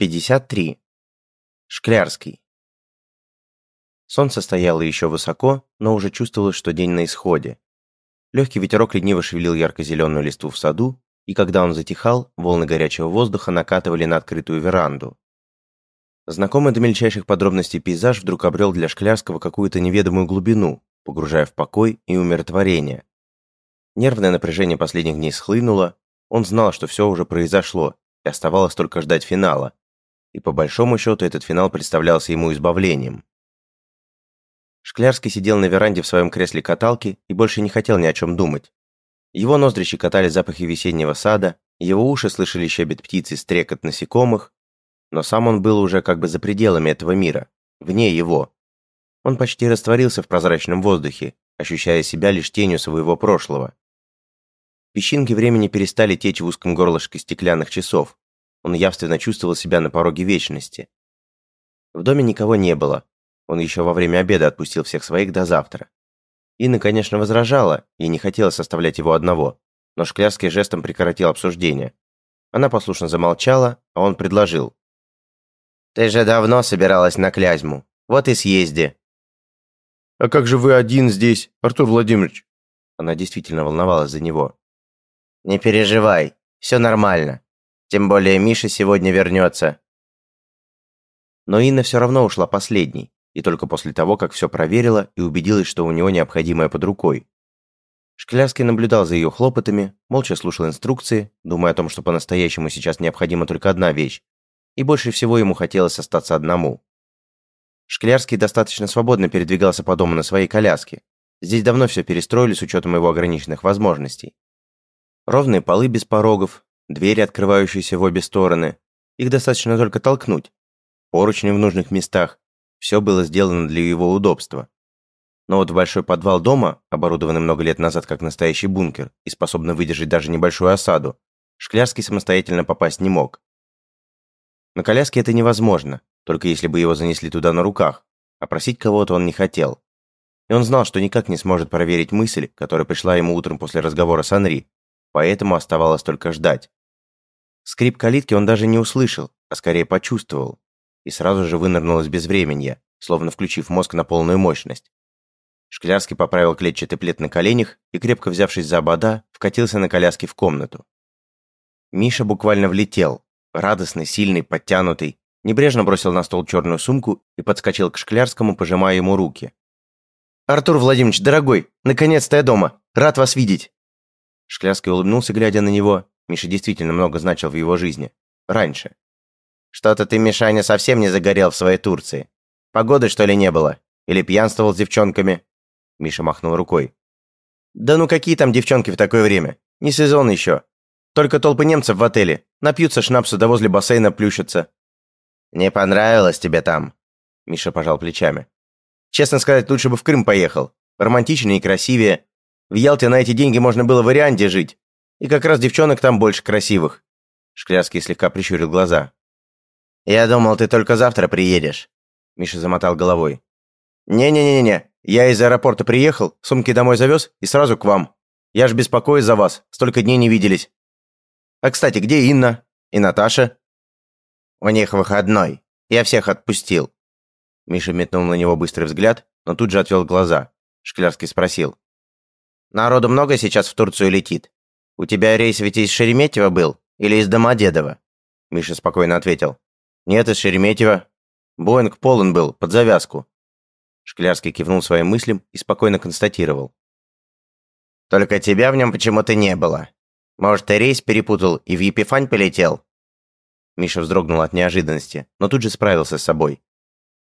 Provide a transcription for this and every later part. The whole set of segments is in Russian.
53. Шклярский. Солнце стояло еще высоко, но уже чувствовалось, что день на исходе. Легкий ветерок лениво шевелил ярко-зеленую листву в саду, и когда он затихал, волны горячего воздуха накатывали на открытую веранду. Знакомый до мельчайших подробностей пейзаж вдруг обрел для Шклярского какую-то неведомую глубину, погружая в покой и умиротворение. Нервное напряжение последних дней схлынуло, он знал, что все уже произошло, и оставалось только ждать финала, и по большому счету этот финал представлялся ему избавлением. Шклярский сидел на веранде в своем кресле каталки и больше не хотел ни о чем думать. Его ноздри щекотали запахи весеннего сада, его уши слышали щебет птиц и стрекот насекомых, но сам он был уже как бы за пределами этого мира, вне его. Он почти растворился в прозрачном воздухе, ощущая себя лишь тенью своего прошлого. Песчинки времени перестали течь в узком горлышке стеклянных часов, он явственно чувствовал себя на пороге вечности. В доме никого не было. Он еще во время обеда отпустил всех своих до завтра. Инна, конечно, возражала и не хотела составлять его одного, но Шклярский жестом прекратил обсуждение. Она послушно замолчала, а он предложил. «Ты же давно собиралась на Клязьму. Вот и съезди». «А как же вы один здесь, Артур Владимирович?» Она действительно волновалась за него. «Не переживай, все нормально. Тем более Миша сегодня вернется. Но Инна все равно ушла последней, и только после того, как все проверила и убедилась, что у него необходимое под рукой. Шклярский наблюдал за ее хлопотами, молча слушал инструкции, думая о том, что по-настоящему сейчас необходима только одна вещь, и больше всего ему хотелось остаться одному. Шклярский достаточно свободно передвигался по дому на своей коляске. Здесь давно все перестроили с учетом его ограниченных возможностей. Ровные полы без порогов, двери, открывающиеся в обе стороны. Их достаточно только толкнуть. Поручни в нужных местах. Все было сделано для его удобства. Но вот в большой подвал дома, оборудованный много лет назад как настоящий бункер и способный выдержать даже небольшую осаду, Шклярский самостоятельно попасть не мог. На коляске это невозможно, только если бы его занесли туда на руках, а просить кого-то он не хотел. И он знал, что никак не сможет проверить мысль, которая пришла ему утром после разговора с Анри, поэтому оставалось только ждать. Скрип калитки он даже не услышал, а скорее почувствовал. И сразу же вынырнул из безвременья, словно включив мозг на полную мощность. Шклярский поправил клетчатый плед на коленях и, крепко взявшись за обода, вкатился на коляске в комнату. Миша буквально влетел, радостный, сильный, подтянутый, небрежно бросил на стол черную сумку и подскочил к Шклярскому, пожимая ему руки. «Артур Владимирович, дорогой, наконец-то я дома! Рад вас видеть!» Шклярский улыбнулся, глядя на него, Миша действительно много значил в его жизни. Раньше. «Что-то ты, Мишаня, совсем не загорел в своей Турции. Погоды, что ли, не было? Или пьянствовал с девчонками?» Миша махнул рукой. «Да ну какие там девчонки в такое время? Не сезон еще. Только толпы немцев в отеле. Напьются шнапсу, да возле бассейна плющатся». «Не понравилось тебе там?» Миша пожал плечами. «Честно сказать, лучше бы в Крым поехал. Романтичнее и красивее. В Ялте на эти деньги можно было в варианте жить. И как раз девчонок там больше красивых». Шклярский слегка прищурил глаза. «Я думал, ты только завтра приедешь». Миша замотал головой. «Не-не-не-не, я из аэропорта приехал, сумки домой завез и сразу к вам. Я ж беспокоюсь за вас, столько дней не виделись. А, кстати, где Инна? И Наташа?» «У них выходной. Я всех отпустил». Миша метнул на него быстрый взгляд, но тут же отвел глаза. Шклярский спросил. «Народу много сейчас в Турцию летит?» «У тебя рейс ведь из Шереметьево был? Или из Домодедово?» Миша спокойно ответил. «Нет, из Шереметьево. Боинг полон был, под завязку». Шклярский кивнул своим мыслям и спокойно констатировал. «Только тебя в нем почему-то не было. Может, ты рейс перепутал и в Епифань полетел?» Миша вздрогнул от неожиданности, но тут же справился с собой.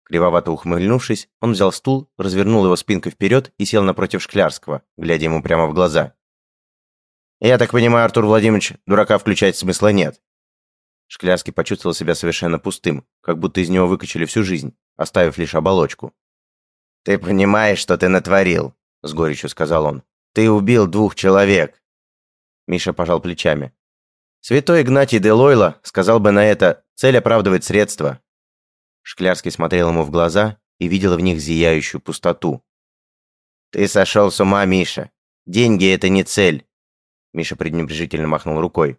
Кривовато ухмыльнувшись, он взял стул, развернул его спинкой вперед и сел напротив Шклярского, глядя ему прямо в глаза. «Я так понимаю, Артур Владимирович, дурака включать смысла нет». Шклярский почувствовал себя совершенно пустым, как будто из него выкачали всю жизнь, оставив лишь оболочку. «Ты понимаешь, что ты натворил?» – с горечью сказал он. «Ты убил двух человек!» Миша пожал плечами. «Святой Игнатий де Лойла сказал бы на это, цель оправдывает средства». Шклярский смотрел ему в глаза и видел в них зияющую пустоту. «Ты сошел с ума, Миша. Деньги – это не цель. Миша пренебрежительно махнул рукой.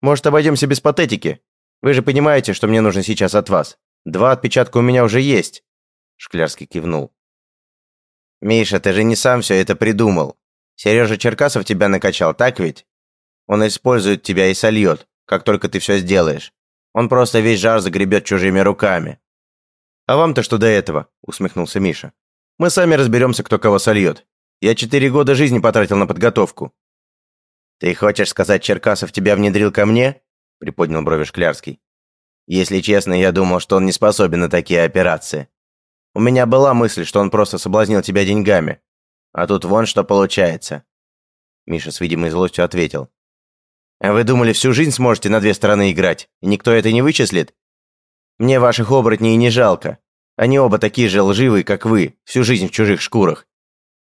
«Может, обойдемся без патетики? Вы же понимаете, что мне нужно сейчас от вас? Два отпечатка у меня уже есть!» Шклярский кивнул. «Миша, ты же не сам все это придумал. Сережа Черкасов тебя накачал, так ведь? Он использует тебя и сольет, как только ты все сделаешь. Он просто весь жар загребет чужими руками». «А вам-то что до этого?» – усмехнулся Миша. «Мы сами разберемся, кто кого сольет. Я четыре года жизни потратил на подготовку». «Ты хочешь сказать, Черкасов тебя внедрил ко мне?» – приподнял брови Шклярский. «Если честно, я думал, что он не способен на такие операции. У меня была мысль, что он просто соблазнил тебя деньгами. А тут вон что получается». Миша с видимой злостью ответил. «А вы думали, всю жизнь сможете на две стороны играть, и никто это не вычислит? Мне ваших оборотней не жалко. Они оба такие же лживые, как вы, всю жизнь в чужих шкурах.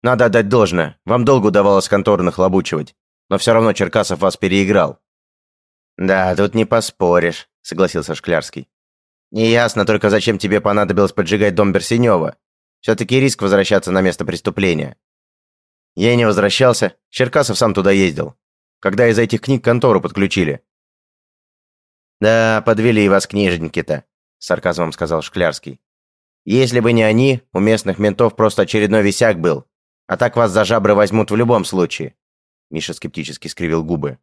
Надо отдать должное, вам долго удавалось контору нахлобучивать, но все равно Черкасов вас переиграл». «Да, тут не поспоришь», — согласился Шклярский. Неясно только, зачем тебе понадобилось поджигать дом Берсенева. Все-таки риск возвращаться на место преступления. Я не возвращался, Черкасов сам туда ездил. Когда из этих книг контору подключили. «Да, подвели вас книжники-то», — сарказмом сказал Шклярский. «Если бы не они, у местных ментов просто очередной висяк был. А так вас за жабры возьмут в любом случае». Миша скептически скривил губы.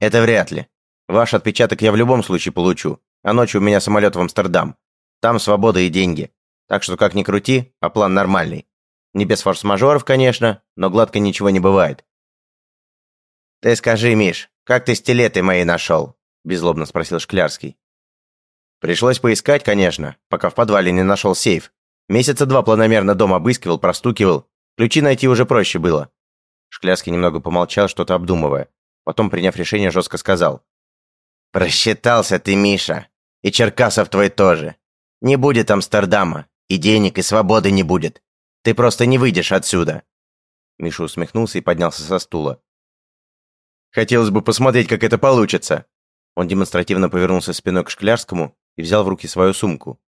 «Это вряд ли. Ваш отпечаток я в любом случае получу. А ночью у меня самолет в Амстердам. Там свобода и деньги. Так что как ни крути, а план нормальный. Не без форс-мажоров, конечно, но гладко ничего не бывает. «Ты скажи, Миш, как ты стилеты мои нашел?» – беззлобно спросил Шклярский. «Пришлось поискать, конечно, пока в подвале не нашел сейф. Месяца два планомерно дом обыскивал, простукивал. Ключи найти уже проще было». Шклярский немного помолчал, что-то обдумывая. Потом, приняв решение, жестко сказал. «Просчитался ты, Миша. И Черкасов твой тоже. Не будет Амстердама. И денег, и свободы не будет. Ты просто не выйдешь отсюда». Миша усмехнулся и поднялся со стула. «Хотелось бы посмотреть, как это получится». Он демонстративно повернулся спиной к Шклярскому и взял в руки свою сумку.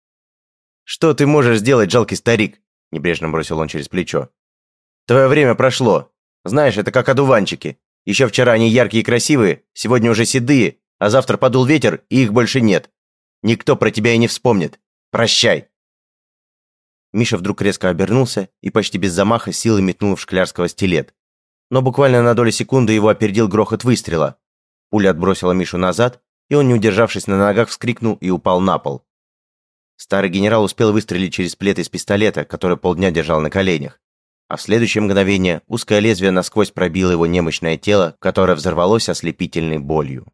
«Что ты можешь сделать, жалкий старик?» – небрежно бросил он через плечо. «Твое время прошло. Знаешь, это как одуванчики. Еще вчера они яркие и красивые, сегодня уже седые, а завтра подул ветер, и их больше нет. Никто про тебя и не вспомнит. Прощай!» Миша вдруг резко обернулся и почти без замаха силой метнул в Шклярского стилет. Но буквально на долю секунды его опередил грохот выстрела. Пуля отбросила Мишу назад, и он, не удержавшись на ногах, вскрикнул и упал на пол. Старый генерал успел выстрелить через плет из пистолета, который полдня держал на коленях. А в следующее мгновение узкое лезвие насквозь пробило его немощное тело, которое взорвалось ослепительной болью.